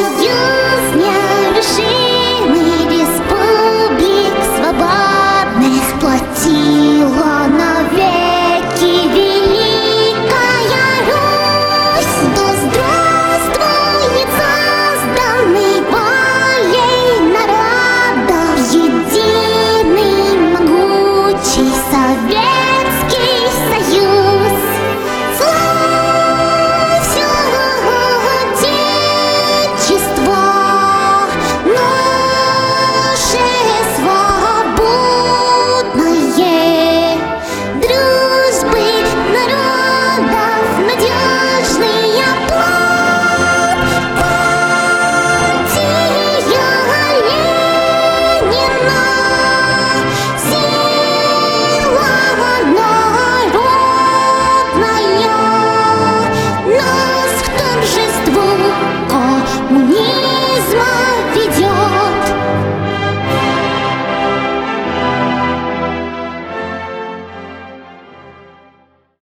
you.